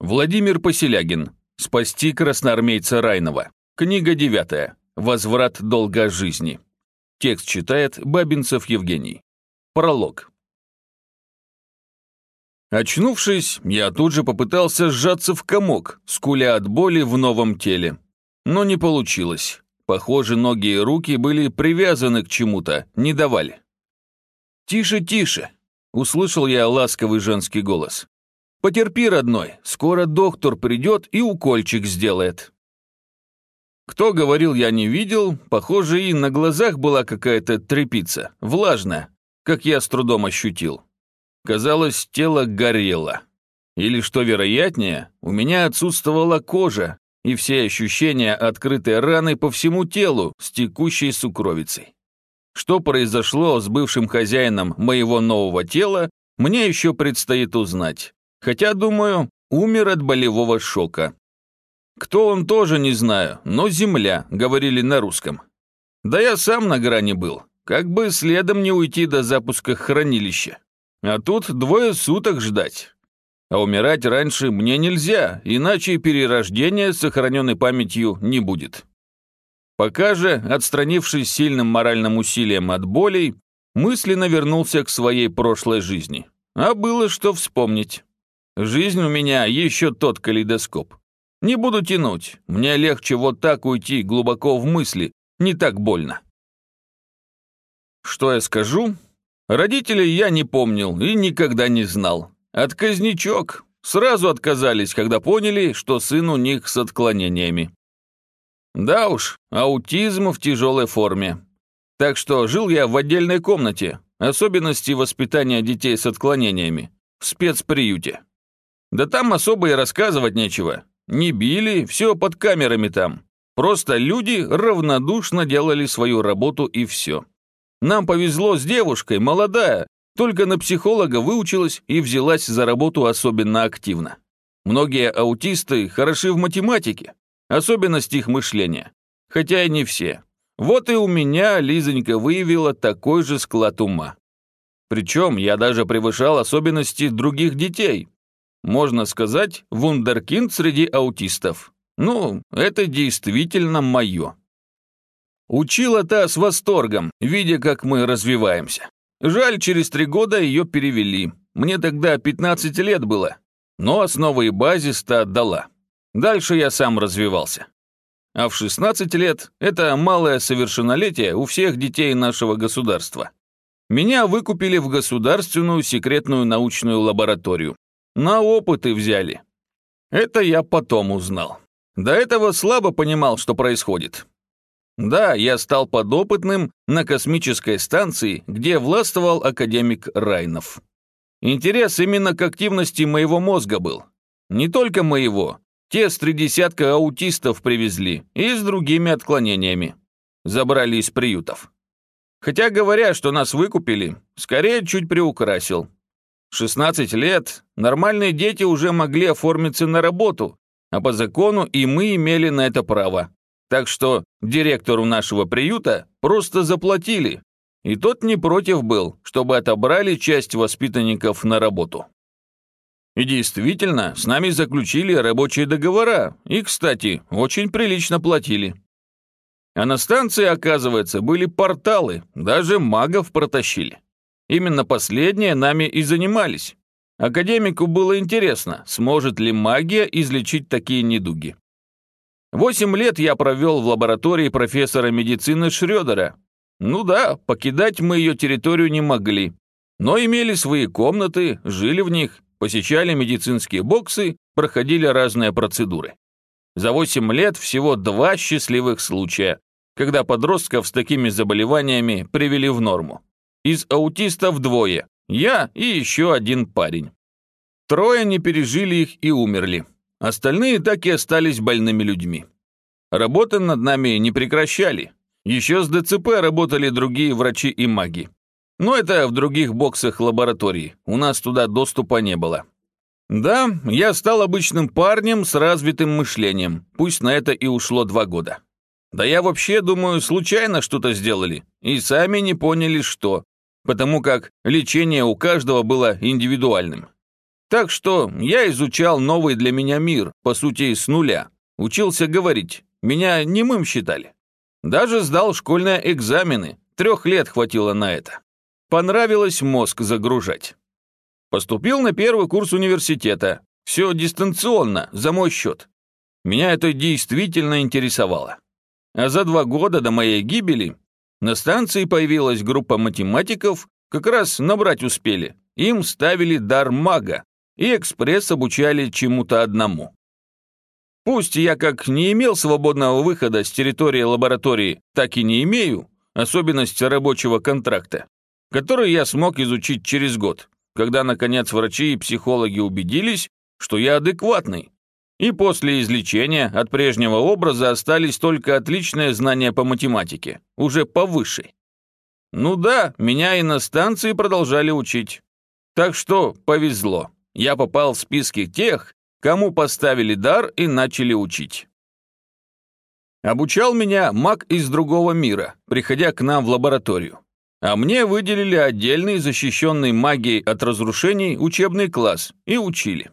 Владимир Поселягин. Спасти красноармейца Райнова. Книга девятая. Возврат долга жизни. Текст читает Бабинцев Евгений. Пролог. Очнувшись, я тут же попытался сжаться в комок, скуля от боли в новом теле. Но не получилось. Похоже, ноги и руки были привязаны к чему-то, не давали. «Тише, тише!» — услышал я ласковый женский голос. Потерпи, родной, скоро доктор придет и укольчик сделает. Кто говорил, я не видел, похоже, и на глазах была какая-то трепица, влажная, как я с трудом ощутил. Казалось, тело горело. Или, что вероятнее, у меня отсутствовала кожа и все ощущения открытой раны по всему телу с текущей сукровицей. Что произошло с бывшим хозяином моего нового тела, мне еще предстоит узнать. Хотя, думаю, умер от болевого шока. Кто он тоже не знаю, но земля, говорили на русском. Да я сам на грани был, как бы следом не уйти до запуска хранилища. А тут двое суток ждать. А умирать раньше мне нельзя, иначе перерождения с сохраненной памятью не будет. Пока же, отстранившись сильным моральным усилием от болей, мысленно вернулся к своей прошлой жизни. А было что вспомнить. Жизнь у меня еще тот калейдоскоп. Не буду тянуть, мне легче вот так уйти глубоко в мысли, не так больно. Что я скажу? Родителей я не помнил и никогда не знал. Отказничок. Сразу отказались, когда поняли, что сын у них с отклонениями. Да уж, аутизм в тяжелой форме. Так что жил я в отдельной комнате, особенности воспитания детей с отклонениями, в спецприюте. Да там особо и рассказывать нечего. Не били, все под камерами там. Просто люди равнодушно делали свою работу и все. Нам повезло с девушкой, молодая, только на психолога выучилась и взялась за работу особенно активно. Многие аутисты хороши в математике, особенность их мышления. Хотя и не все. Вот и у меня Лизонька выявила такой же склад ума. Причем я даже превышал особенности других детей, можно сказать, вундеркинд среди аутистов. Ну, это действительно мое. Учила та с восторгом, видя, как мы развиваемся. Жаль, через три года ее перевели. Мне тогда 15 лет было, но основы и базис-то отдала. Дальше я сам развивался. А в 16 лет это малое совершеннолетие у всех детей нашего государства. Меня выкупили в государственную секретную научную лабораторию, на опыты взяли. Это я потом узнал. До этого слабо понимал, что происходит. Да, я стал подопытным на космической станции, где властвовал академик Райнов. Интерес именно к активности моего мозга был. Не только моего. Те с три десятка аутистов привезли и с другими отклонениями. Забрали из приютов. Хотя говоря, что нас выкупили, скорее чуть приукрасил. 16 лет, нормальные дети уже могли оформиться на работу, а по закону и мы имели на это право. Так что директору нашего приюта просто заплатили, и тот не против был, чтобы отобрали часть воспитанников на работу. И действительно, с нами заключили рабочие договора, и, кстати, очень прилично платили. А на станции, оказывается, были порталы, даже магов протащили. Именно последнее нами и занимались. Академику было интересно, сможет ли магия излечить такие недуги. Восемь лет я провел в лаборатории профессора медицины Шрёдера. Ну да, покидать мы ее территорию не могли, но имели свои комнаты, жили в них, посещали медицинские боксы, проходили разные процедуры. За восемь лет всего два счастливых случая, когда подростков с такими заболеваниями привели в норму. Из аутистов двое, я и еще один парень. Трое не пережили их и умерли. Остальные так и остались больными людьми. Работы над нами не прекращали. Еще с ДЦП работали другие врачи и маги. Но это в других боксах лаборатории, у нас туда доступа не было. Да, я стал обычным парнем с развитым мышлением, пусть на это и ушло два года. Да я вообще, думаю, случайно что-то сделали, и сами не поняли, что потому как лечение у каждого было индивидуальным. Так что я изучал новый для меня мир, по сути, с нуля. Учился говорить. Меня немым считали. Даже сдал школьные экзамены. Трех лет хватило на это. Понравилось мозг загружать. Поступил на первый курс университета. Все дистанционно, за мой счет. Меня это действительно интересовало. А за два года до моей гибели на станции появилась группа математиков, как раз набрать успели. Им ставили дар мага и экспресс обучали чему-то одному. Пусть я как не имел свободного выхода с территории лаборатории, так и не имею, особенность рабочего контракта, который я смог изучить через год, когда, наконец, врачи и психологи убедились, что я адекватный. И после излечения от прежнего образа остались только отличные знания по математике, уже по высшей. Ну да, меня и на станции продолжали учить. Так что повезло. Я попал в списки тех, кому поставили дар и начали учить. Обучал меня маг из другого мира, приходя к нам в лабораторию. А мне выделили отдельный защищенный магией от разрушений учебный класс и учили.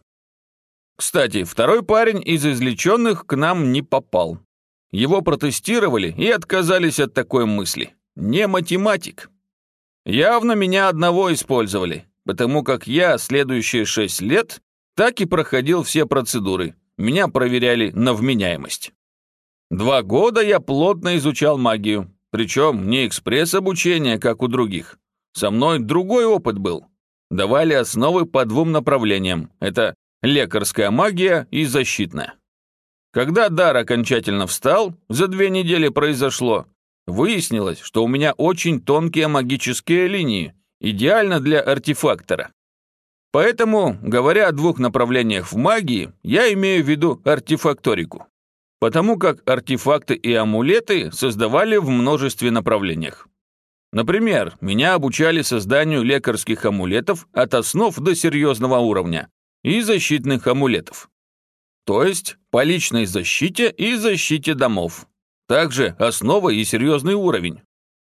Кстати, второй парень из излеченных к нам не попал. Его протестировали и отказались от такой мысли. Не математик. Явно меня одного использовали, потому как я следующие шесть лет так и проходил все процедуры. Меня проверяли на вменяемость. Два года я плотно изучал магию, причем не экспресс-обучение, как у других. Со мной другой опыт был. Давали основы по двум направлениям. Это лекарская магия и защитная. Когда дар окончательно встал, за две недели произошло, выяснилось, что у меня очень тонкие магические линии, идеально для артефактора. Поэтому, говоря о двух направлениях в магии, я имею в виду артефакторику. Потому как артефакты и амулеты создавали в множестве направлениях. Например, меня обучали созданию лекарских амулетов от основ до серьезного уровня и защитных амулетов. То есть по личной защите и защите домов. Также основа и серьезный уровень.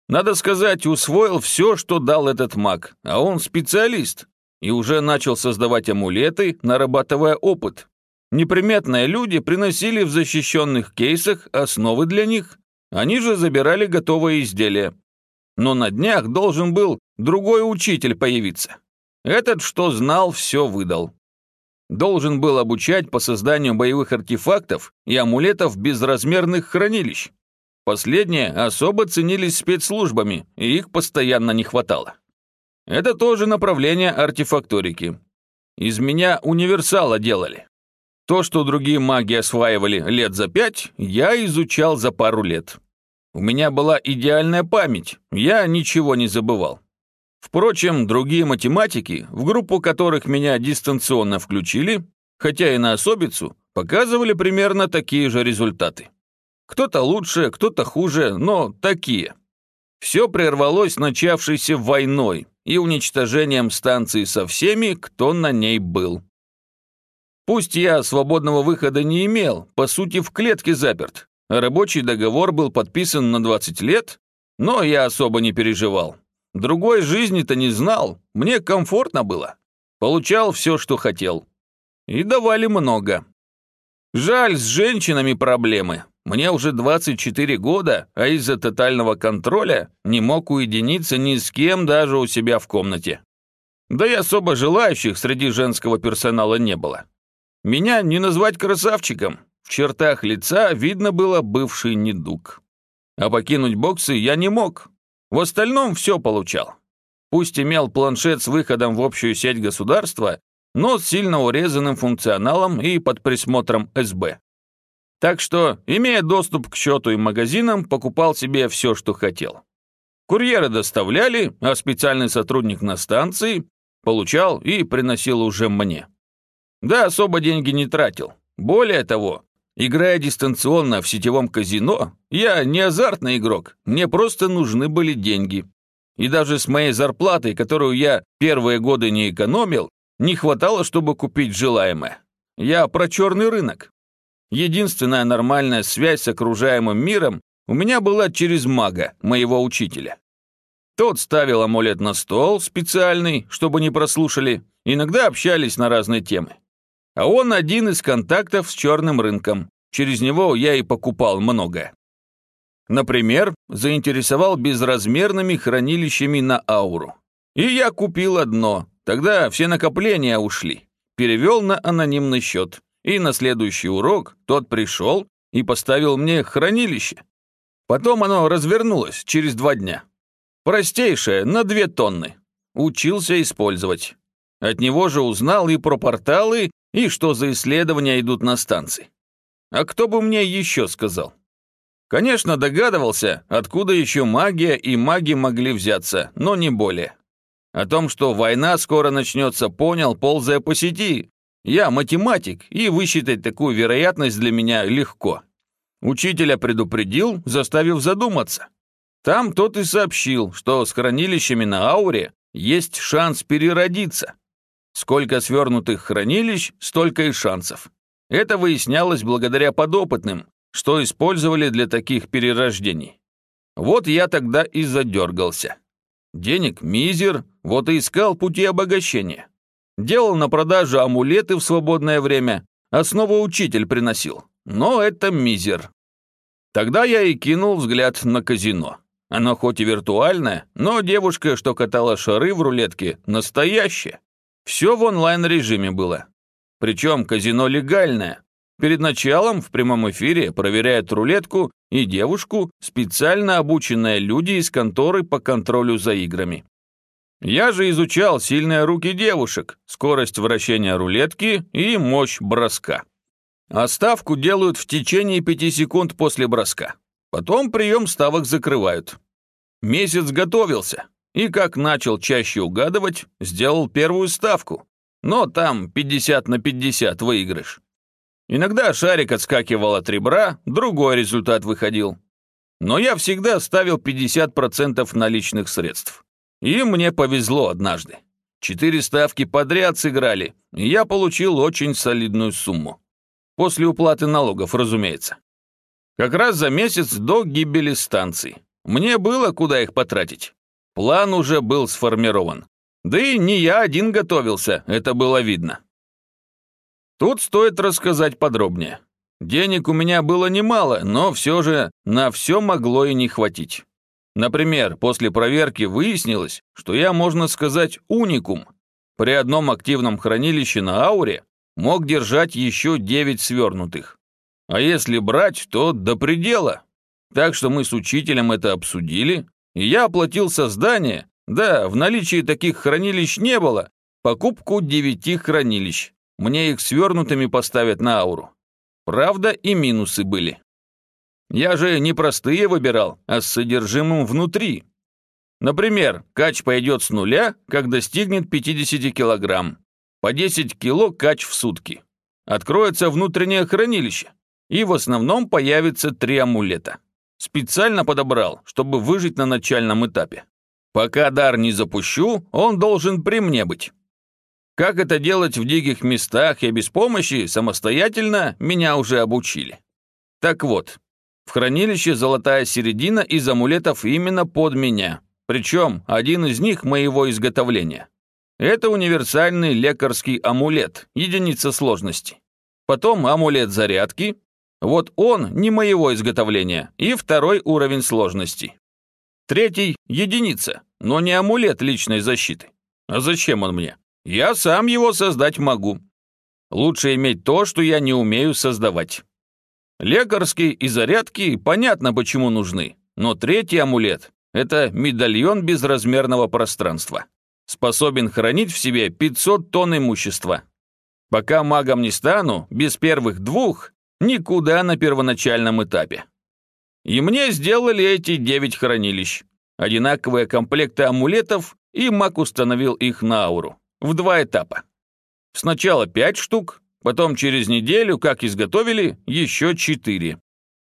Надо сказать, усвоил все, что дал этот маг, а он специалист, и уже начал создавать амулеты, нарабатывая опыт. Неприметные люди приносили в защищенных кейсах основы для них, они же забирали готовые изделия. Но на днях должен был другой учитель появиться. Этот, что знал, все выдал. Должен был обучать по созданию боевых артефактов и амулетов безразмерных хранилищ. Последние особо ценились спецслужбами, и их постоянно не хватало. Это тоже направление артефакторики. Из меня универсала делали. То, что другие маги осваивали лет за пять, я изучал за пару лет. У меня была идеальная память, я ничего не забывал. Впрочем, другие математики, в группу которых меня дистанционно включили, хотя и на особицу, показывали примерно такие же результаты. Кто-то лучше, кто-то хуже, но такие. Все прервалось начавшейся войной, и уничтожением станции со всеми, кто на ней был. Пусть я свободного выхода не имел, по сути в клетке заперт, рабочий договор был подписан на 20 лет, но я особо не переживал. Другой жизни-то не знал, мне комфортно было. Получал все, что хотел. И давали много. Жаль, с женщинами проблемы. Мне уже 24 года, а из-за тотального контроля не мог уединиться ни с кем даже у себя в комнате. Да и особо желающих среди женского персонала не было. Меня не назвать красавчиком. В чертах лица видно было бывший недуг. А покинуть боксы я не мог. В остальном все получал. Пусть имел планшет с выходом в общую сеть государства, но с сильно урезанным функционалом и под присмотром СБ. Так что, имея доступ к счету и магазинам, покупал себе все, что хотел. Курьеры доставляли, а специальный сотрудник на станции получал и приносил уже мне. Да, особо деньги не тратил. Более того, играя дистанционно в сетевом казино, я не азартный игрок, мне просто нужны были деньги. И даже с моей зарплатой, которую я первые годы не экономил, не хватало, чтобы купить желаемое. Я про черный рынок. Единственная нормальная связь с окружаемым миром у меня была через мага, моего учителя. Тот ставил амулет на стол, специальный, чтобы не прослушали, иногда общались на разные темы. А он один из контактов с черным рынком. Через него я и покупал многое. Например, заинтересовал безразмерными хранилищами на ауру. И я купил одно, тогда все накопления ушли. Перевел на анонимный счет. И на следующий урок тот пришел и поставил мне хранилище. Потом оно развернулось через два дня. Простейшее, на две тонны. Учился использовать. От него же узнал и про порталы, и что за исследования идут на станции. А кто бы мне еще сказал? Конечно, догадывался, откуда еще магия и маги могли взяться, но не более. О том, что война скоро начнется, понял, ползая по сети. Я математик, и высчитать такую вероятность для меня легко. Учителя предупредил, заставив задуматься. Там тот и сообщил, что с хранилищами на ауре есть шанс переродиться. Сколько свернутых хранилищ, столько и шансов. Это выяснялось благодаря подопытным, что использовали для таких перерождений. Вот я тогда и задергался. Денег мизер, вот и искал пути обогащения. Делал на продажу амулеты в свободное время, основу учитель приносил. Но это мизер. Тогда я и кинул взгляд на казино. Оно хоть и виртуальное, но девушка, что катала шары в рулетке, настоящая. Все в онлайн-режиме было. Причем казино легальное, Перед началом в прямом эфире проверяют рулетку и девушку, специально обученные люди из конторы по контролю за играми. Я же изучал сильные руки девушек, скорость вращения рулетки и мощь броска. А ставку делают в течение пяти секунд после броска. Потом прием ставок закрывают. Месяц готовился, и как начал чаще угадывать, сделал первую ставку. Но там 50 на 50 выигрыш. Иногда шарик отскакивал от ребра, другой результат выходил. Но я всегда ставил 50% наличных средств. И мне повезло однажды. Четыре ставки подряд сыграли, и я получил очень солидную сумму. После уплаты налогов, разумеется. Как раз за месяц до гибели станции. Мне было куда их потратить. План уже был сформирован. Да и не я один готовился, это было видно. Тут стоит рассказать подробнее. Денег у меня было немало, но все же на все могло и не хватить. Например, после проверки выяснилось, что я, можно сказать, уникум. При одном активном хранилище на ауре мог держать еще 9 свернутых. А если брать, то до предела. Так что мы с учителем это обсудили, и я оплатил создание, да, в наличии таких хранилищ не было, покупку девяти хранилищ. Мне их свернутыми поставят на ауру. Правда, и минусы были. Я же не простые выбирал, а с содержимым внутри. Например, кач пойдет с нуля, как достигнет 50 килограмм. По 10 кило кач в сутки. Откроется внутреннее хранилище, и в основном появится три амулета. Специально подобрал, чтобы выжить на начальном этапе. Пока дар не запущу, он должен при мне быть. Как это делать в диких местах и без помощи, самостоятельно, меня уже обучили. Так вот, в хранилище золотая середина из амулетов именно под меня, причем один из них моего изготовления. Это универсальный лекарский амулет, единица сложности. Потом амулет зарядки, вот он не моего изготовления, и второй уровень сложности. Третий – единица, но не амулет личной защиты. А зачем он мне? Я сам его создать могу. Лучше иметь то, что я не умею создавать. Лекарские и зарядки понятно, почему нужны, но третий амулет – это медальон безразмерного пространства. Способен хранить в себе 500 тонн имущества. Пока магом не стану, без первых двух, никуда на первоначальном этапе. И мне сделали эти девять хранилищ. Одинаковые комплекты амулетов, и маг установил их на ауру в два этапа. Сначала пять штук, потом через неделю, как изготовили, еще четыре.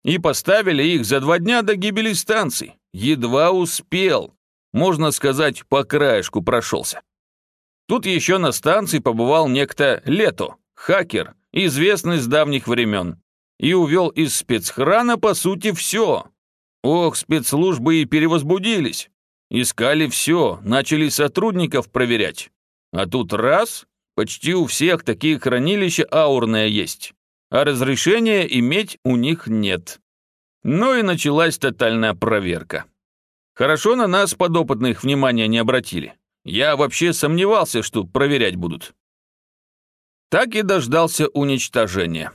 И поставили их за два дня до гибели станции. Едва успел. Можно сказать, по краешку прошелся. Тут еще на станции побывал некто Лето, хакер, известный с давних времен, и увел из спецхрана, по сути, все. Ох, спецслужбы и перевозбудились. Искали все, начали сотрудников проверять. А тут раз, почти у всех такие хранилища аурное есть, а разрешения иметь у них нет. Ну и началась тотальная проверка. Хорошо на нас подопытных внимания не обратили. Я вообще сомневался, что проверять будут. Так и дождался уничтожения.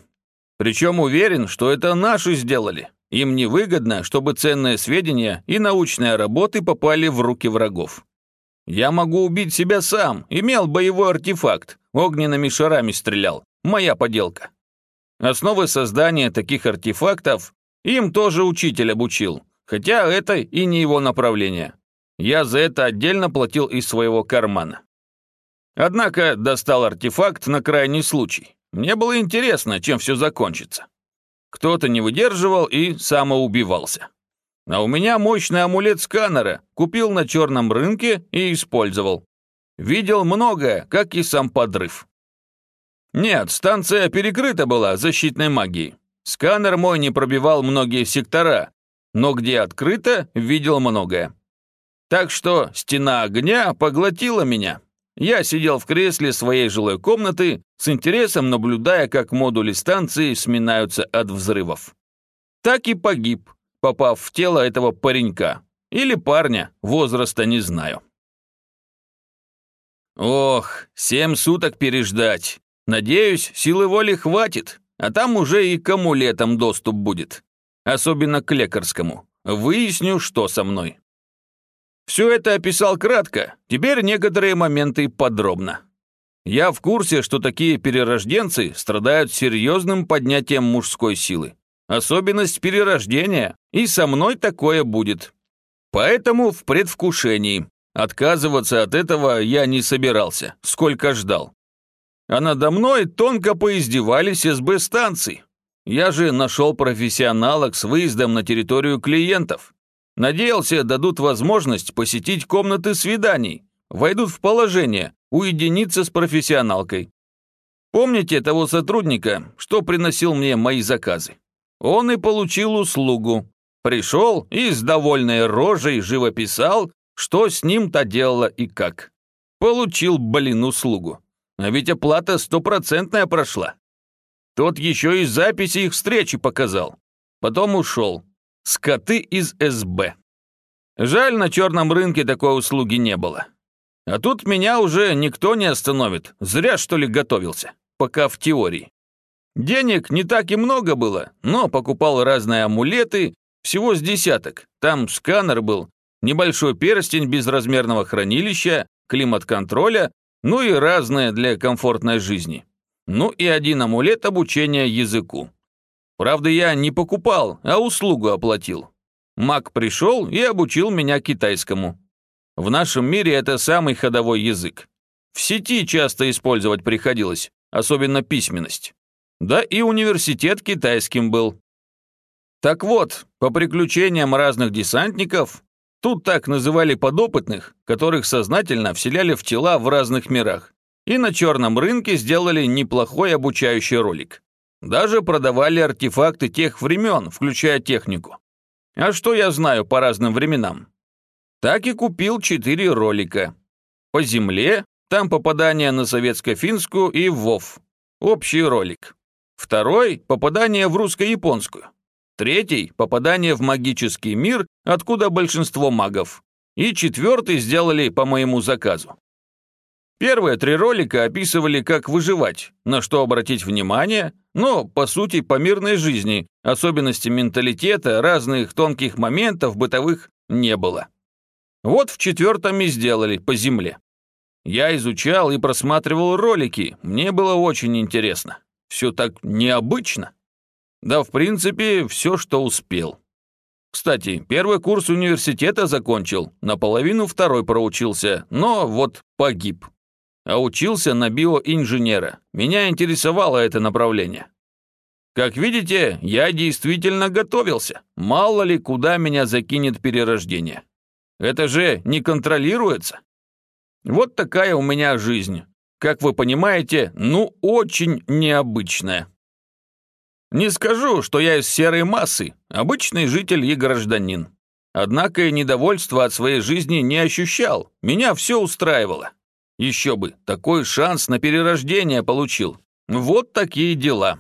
Причем уверен, что это наши сделали. Им невыгодно, чтобы ценные сведения и научные работы попали в руки врагов. Я могу убить себя сам, имел боевой артефакт, огненными шарами стрелял, моя поделка. Основы создания таких артефактов им тоже учитель обучил, хотя это и не его направление. Я за это отдельно платил из своего кармана. Однако достал артефакт на крайний случай. Мне было интересно, чем все закончится. Кто-то не выдерживал и самоубивался. А у меня мощный амулет сканера, купил на черном рынке и использовал. Видел многое, как и сам подрыв. Нет, станция перекрыта была защитной магией. Сканер мой не пробивал многие сектора, но где открыто, видел многое. Так что стена огня поглотила меня, я сидел в кресле своей жилой комнаты, с интересом наблюдая, как модули станции сминаются от взрывов. Так и погиб, попав в тело этого паренька. Или парня, возраста не знаю. Ох, семь суток переждать. Надеюсь, силы воли хватит, а там уже и к амулетам доступ будет. Особенно к лекарскому. Выясню, что со мной. Все это описал кратко, теперь некоторые моменты подробно. Я в курсе, что такие перерожденцы страдают серьезным поднятием мужской силы. Особенность перерождения, и со мной такое будет. Поэтому в предвкушении. Отказываться от этого я не собирался, сколько ждал. А надо мной тонко поиздевались СБ-станций. Я же нашел профессионалок с выездом на территорию клиентов. Надеялся, дадут возможность посетить комнаты свиданий, войдут в положение, уединиться с профессионалкой. Помните того сотрудника, что приносил мне мои заказы? Он и получил услугу. Пришел и с довольной рожей живописал, что с ним-то делала и как. Получил, блин, услугу. А ведь оплата стопроцентная прошла. Тот еще и записи их встречи показал. Потом ушел. Скоты из СБ. Жаль, на черном рынке такой услуги не было. А тут меня уже никто не остановит. Зря, что ли, готовился. Пока в теории. Денег не так и много было, но покупал разные амулеты, всего с десяток. Там сканер был, небольшой перстень безразмерного хранилища, климат-контроля, ну и разное для комфортной жизни. Ну и один амулет обучения языку. Правда, я не покупал, а услугу оплатил. Маг пришел и обучил меня китайскому. В нашем мире это самый ходовой язык. В сети часто использовать приходилось, особенно письменность. Да и университет китайским был. Так вот, по приключениям разных десантников, тут так называли подопытных, которых сознательно вселяли в тела в разных мирах, и на черном рынке сделали неплохой обучающий ролик. Даже продавали артефакты тех времен, включая технику. А что я знаю по разным временам? Так и купил четыре ролика. По земле, там попадание на советско-финскую и ВОВ. Общий ролик. Второй – попадание в русско-японскую. Третий – попадание в магический мир, откуда большинство магов. И четвертый сделали по моему заказу. Первые три ролика описывали, как выживать, на что обратить внимание, но, по сути, по мирной жизни, особенности менталитета, разных тонких моментов бытовых не было. Вот в четвертом и сделали, по земле. Я изучал и просматривал ролики, мне было очень интересно. Все так необычно. Да, в принципе, все, что успел. Кстати, первый курс университета закончил, наполовину второй проучился, но вот погиб а учился на биоинженера. Меня интересовало это направление. Как видите, я действительно готовился. Мало ли, куда меня закинет перерождение. Это же не контролируется. Вот такая у меня жизнь. Как вы понимаете, ну очень необычная. Не скажу, что я из серой массы, обычный житель и гражданин. Однако и недовольства от своей жизни не ощущал, меня все устраивало. Еще бы, такой шанс на перерождение получил. Вот такие дела.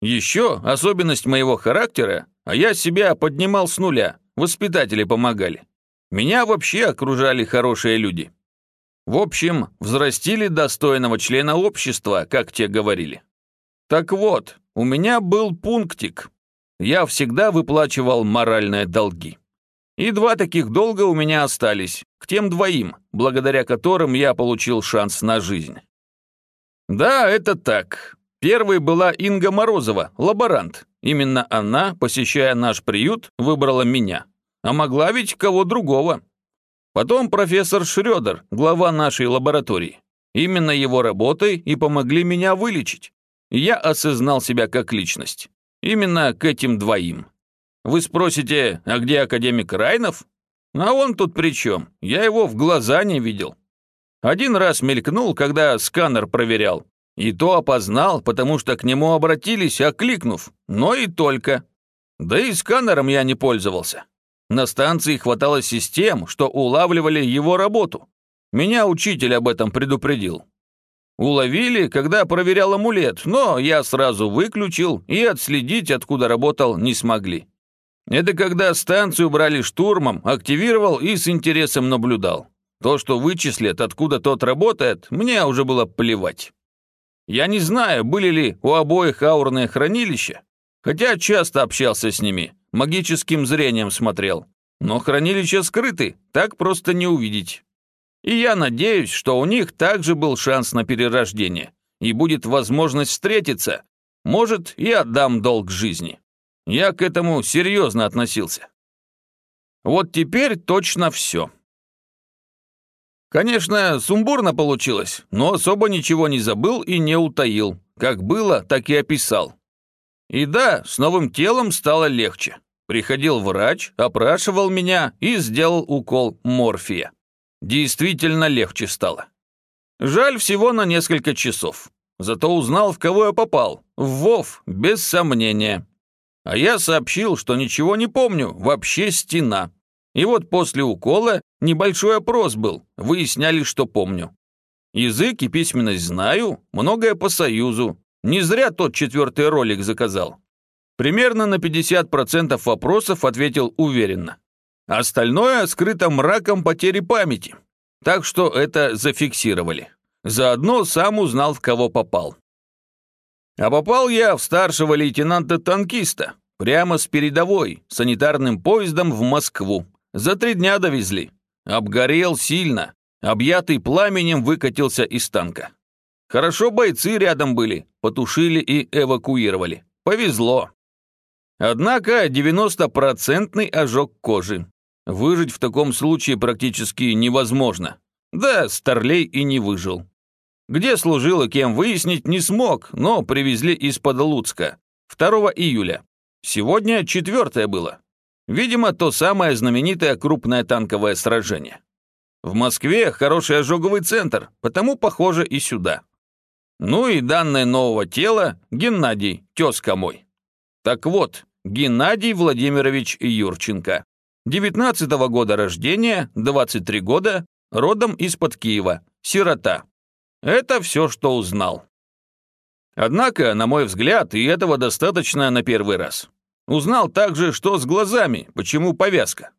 Еще особенность моего характера, а я себя поднимал с нуля, воспитатели помогали. Меня вообще окружали хорошие люди. В общем, взрастили достойного члена общества, как те говорили. Так вот, у меня был пунктик. Я всегда выплачивал моральные долги. И два таких долга у меня остались, к тем двоим, благодаря которым я получил шанс на жизнь. Да, это так. Первой была Инга Морозова, лаборант. Именно она, посещая наш приют, выбрала меня. А могла ведь кого другого. Потом профессор Шрёдер, глава нашей лаборатории. Именно его работой и помогли меня вылечить. Я осознал себя как личность. Именно к этим двоим. Вы спросите, а где академик Райнов? А он тут при чем? Я его в глаза не видел. Один раз мелькнул, когда сканер проверял. И то опознал, потому что к нему обратились, окликнув. Но и только. Да и сканером я не пользовался. На станции хватало систем, что улавливали его работу. Меня учитель об этом предупредил. Уловили, когда проверял амулет, но я сразу выключил и отследить, откуда работал, не смогли. Это когда станцию брали штурмом, активировал и с интересом наблюдал. То, что вычислят, откуда тот работает, мне уже было плевать. Я не знаю, были ли у обоих аурные хранилища, хотя часто общался с ними, магическим зрением смотрел. Но хранилища скрыты, так просто не увидеть. И я надеюсь, что у них также был шанс на перерождение, и будет возможность встретиться. Может, и отдам долг жизни. Я к этому серьезно относился. Вот теперь точно все. Конечно, сумбурно получилось, но особо ничего не забыл и не утаил. Как было, так и описал. И да, с новым телом стало легче. Приходил врач, опрашивал меня и сделал укол морфия. Действительно легче стало. Жаль всего на несколько часов. Зато узнал, в кого я попал. В Вов, без сомнения. А я сообщил, что ничего не помню, вообще стена. И вот после укола небольшой опрос был, выясняли, что помню. Язык и письменность знаю, многое по Союзу. Не зря тот четвертый ролик заказал. Примерно на 50% вопросов ответил уверенно. Остальное скрыто мраком потери памяти. Так что это зафиксировали. Заодно сам узнал, в кого попал. А попал я в старшего лейтенанта-танкиста, прямо с передовой, санитарным поездом в Москву. За три дня довезли. Обгорел сильно, объятый пламенем выкатился из танка. Хорошо бойцы рядом были, потушили и эвакуировали. Повезло. Однако 90-процентный ожог кожи. Выжить в таком случае практически невозможно. Да, Старлей и не выжил. Где служил и кем выяснить не смог, но привезли из-под Луцка. 2 июля. Сегодня четвертое было. Видимо, то самое знаменитое крупное танковое сражение. В Москве хороший ожоговый центр, потому похоже и сюда. Ну и данное нового тела Геннадий, тезка мой. Так вот, Геннадий Владимирович Юрченко. 19 -го года рождения, 23 года, родом из-под Киева, сирота. Это все, что узнал. Однако, на мой взгляд, и этого достаточно на первый раз. Узнал также, что с глазами, почему повязка.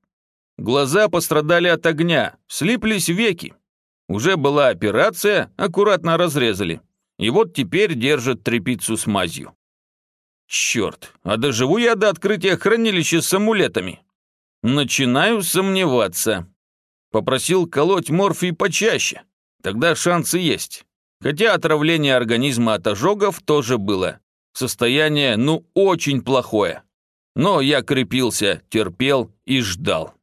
Глаза пострадали от огня, слиплись веки. Уже была операция, аккуратно разрезали. И вот теперь держат трепицу с мазью. Черт, а доживу я до открытия хранилища с амулетами? Начинаю сомневаться. Попросил колоть морфий почаще. Тогда шансы есть. Хотя отравление организма от ожогов тоже было. Состояние, ну, очень плохое. Но я крепился, терпел и ждал.